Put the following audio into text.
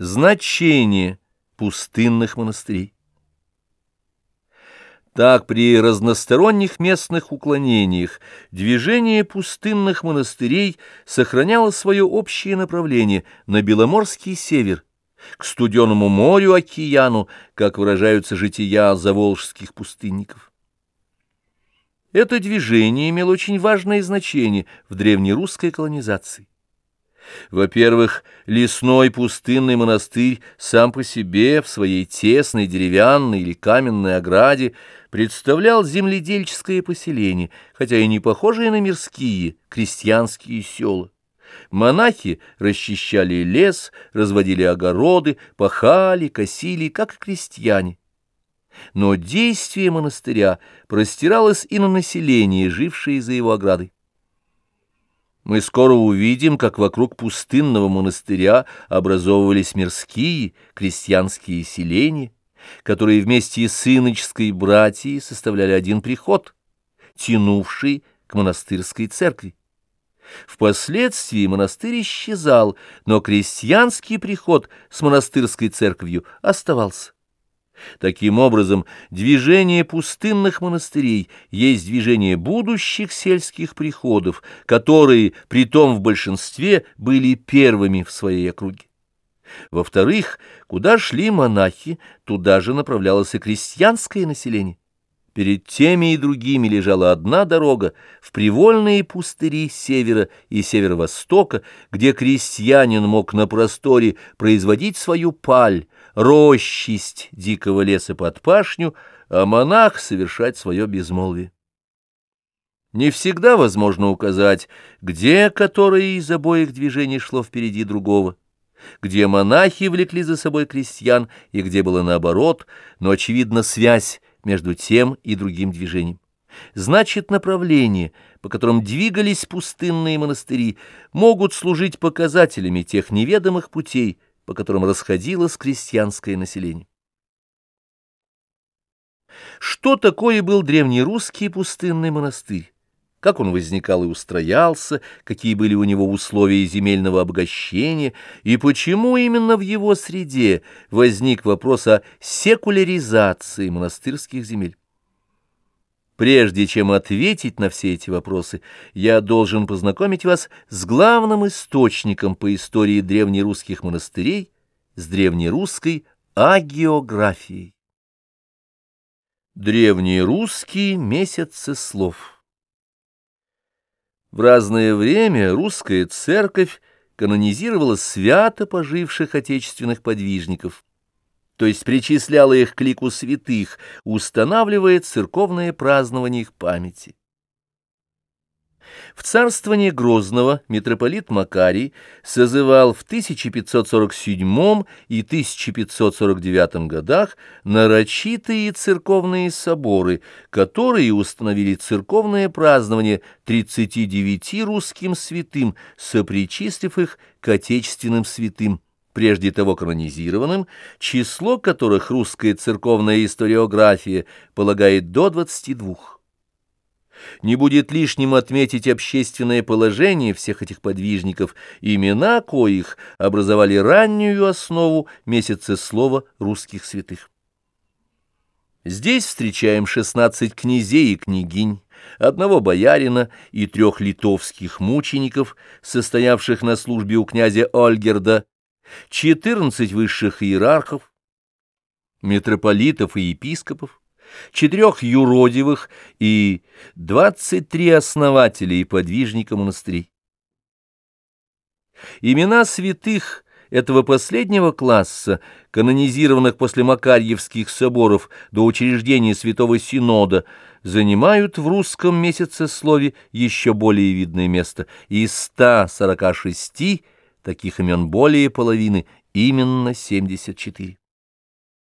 Значение пустынных монастырей. Так при разносторонних местных уклонениях движение пустынных монастырей сохраняло свое общее направление на Беломорский север, к студеному морю-океану, как выражаются жития заволжских пустынников. Это движение имело очень важное значение в древнерусской колонизации. Во-первых, лесной пустынный монастырь сам по себе в своей тесной деревянной или каменной ограде представлял земледельческое поселение, хотя и не похожее на мирские крестьянские села. Монахи расчищали лес, разводили огороды, пахали, косили, как крестьяне. Но действие монастыря простиралось и на население, жившее за его оградой. Мы скоро увидим, как вокруг пустынного монастыря образовывались мирские крестьянские селения, которые вместе с иноческой братьей составляли один приход, тянувший к монастырской церкви. Впоследствии монастырь исчезал, но крестьянский приход с монастырской церковью оставался. Таким образом, движение пустынных монастырей есть движение будущих сельских приходов, которые, притом в большинстве, были первыми в своей округе. Во-вторых, куда шли монахи, туда же направлялось и крестьянское население. Перед теми и другими лежала одна дорога в привольные пустыри севера и северо-востока, где крестьянин мог на просторе производить свою паль, рощисть дикого леса под пашню, а монах совершать свое безмолвие. Не всегда возможно указать, где которое из обоих движений шло впереди другого, где монахи влекли за собой крестьян и где было наоборот, но, очевидно, связь между тем и другим движением. Значит, направления, по которым двигались пустынные монастыри, могут служить показателями тех неведомых путей, по которым расходилось крестьянское население. Что такое был древнерусский пустынный монастырь? Как он возникал и устроялся, какие были у него условия земельного обогащения, и почему именно в его среде возник вопрос о секуляризации монастырских земель? Прежде чем ответить на все эти вопросы, я должен познакомить вас с главным источником по истории древнерусских монастырей, с древнерусской агеографией. Древнерусские месяцы слов В разное время русская церковь канонизировала свято поживших отечественных подвижников – то есть причисляла их к лику святых, устанавливая церковное празднование их памяти. В царствовании Грозного митрополит Макарий созывал в 1547 и 1549 годах нарочитые церковные соборы, которые установили церковное празднование 39 русским святым, сопричислив их к отечественным святым, прежде того канонизированным, число которых русская церковная историография полагает до 22. Не будет лишним отметить общественное положение всех этих подвижников, имена коих образовали раннюю основу месяца слова русских святых. Здесь встречаем 16 князей и княгинь, одного боярина и трех литовских мучеников, состоявших на службе у князя Ольгерда, 14 высших иерархов, митрополитов и епископов, четырех юродивых и 23 основателя и подвижника монастырей. Имена святых этого последнего класса, канонизированных после Макарьевских соборов до учреждения Святого Синода, занимают в русском месяцеслове еще более видное место. Из 146 таких имен более половины, именно 74.